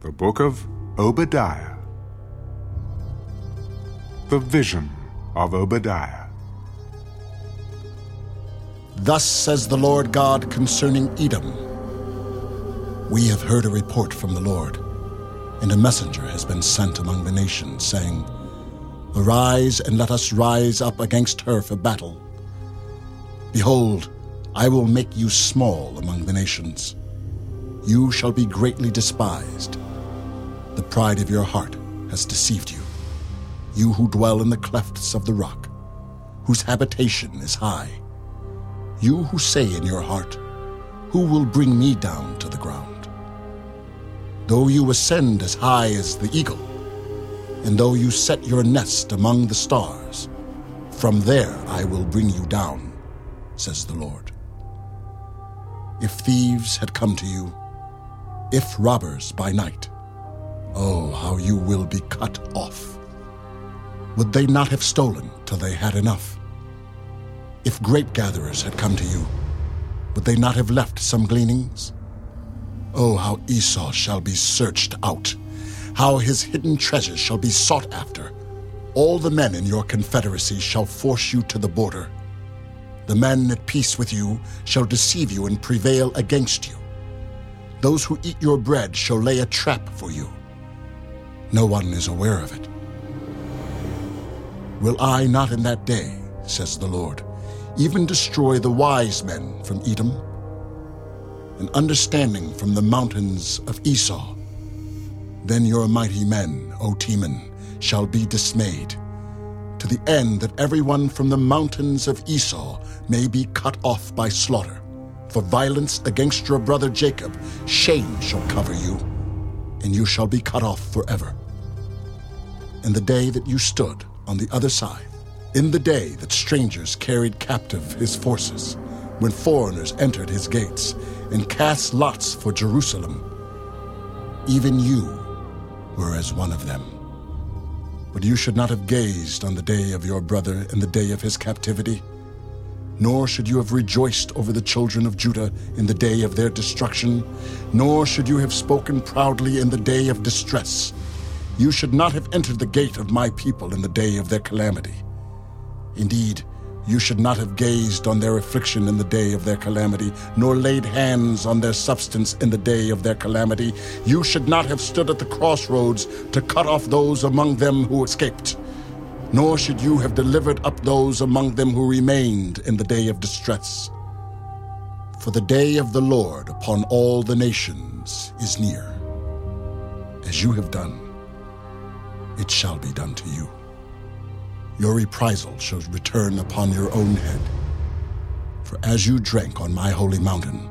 The Book of Obadiah. The Vision of Obadiah. Thus says the Lord God concerning Edom We have heard a report from the Lord, and a messenger has been sent among the nations, saying, Arise and let us rise up against her for battle. Behold, I will make you small among the nations. You shall be greatly despised. The pride of your heart has deceived you. You who dwell in the clefts of the rock, whose habitation is high. You who say in your heart, Who will bring me down to the ground? Though you ascend as high as the eagle, and though you set your nest among the stars, from there I will bring you down, says the Lord. If thieves had come to you, if robbers by night, oh, how you will be cut off. Would they not have stolen till they had enough? If grape gatherers had come to you, would they not have left some gleanings? Oh, how Esau shall be searched out, how his hidden treasures shall be sought after. All the men in your confederacy shall force you to the border. The men at peace with you shall deceive you and prevail against you. Those who eat your bread shall lay a trap for you. No one is aware of it. Will I not in that day, says the Lord, even destroy the wise men from Edom, and understanding from the mountains of Esau? Then your mighty men, O Teman, shall be dismayed, to the end that everyone from the mountains of Esau may be cut off by slaughter. For violence against your brother Jacob, shame shall cover you, and you shall be cut off forever. In the day that you stood on the other side, in the day that strangers carried captive his forces, when foreigners entered his gates and cast lots for Jerusalem, even you were as one of them. But you should not have gazed on the day of your brother in the day of his captivity nor should you have rejoiced over the children of Judah in the day of their destruction, nor should you have spoken proudly in the day of distress. You should not have entered the gate of my people in the day of their calamity. Indeed, you should not have gazed on their affliction in the day of their calamity, nor laid hands on their substance in the day of their calamity. You should not have stood at the crossroads to cut off those among them who escaped nor should you have delivered up those among them who remained in the day of distress. For the day of the Lord upon all the nations is near. As you have done, it shall be done to you. Your reprisal shall return upon your own head. For as you drank on my holy mountain,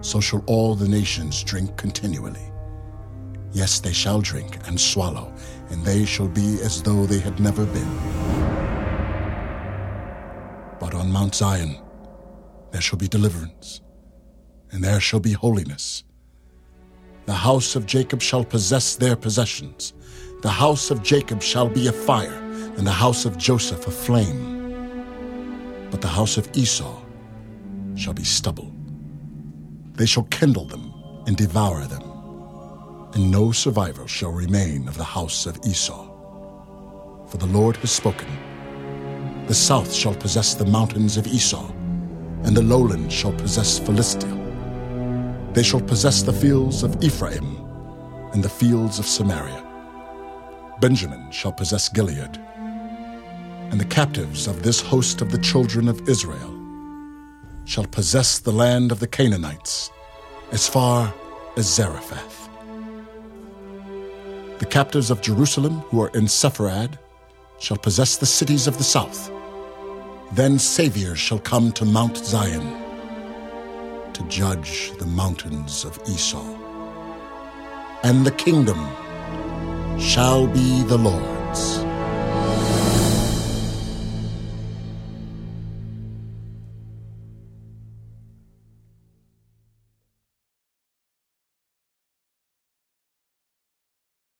so shall all the nations drink continually. Yes, they shall drink and swallow, and they shall be as though they had never been. But on Mount Zion there shall be deliverance, and there shall be holiness. The house of Jacob shall possess their possessions. The house of Jacob shall be a fire, and the house of Joseph a flame. But the house of Esau shall be stubble. They shall kindle them and devour them and no survivor shall remain of the house of Esau. For the Lord has spoken. The south shall possess the mountains of Esau, and the lowland shall possess Philistia. They shall possess the fields of Ephraim and the fields of Samaria. Benjamin shall possess Gilead, and the captives of this host of the children of Israel shall possess the land of the Canaanites as far as Zarephath. The captives of Jerusalem who are in Sepharad shall possess the cities of the south. Then saviors shall come to Mount Zion to judge the mountains of Esau. And the kingdom shall be the Lord's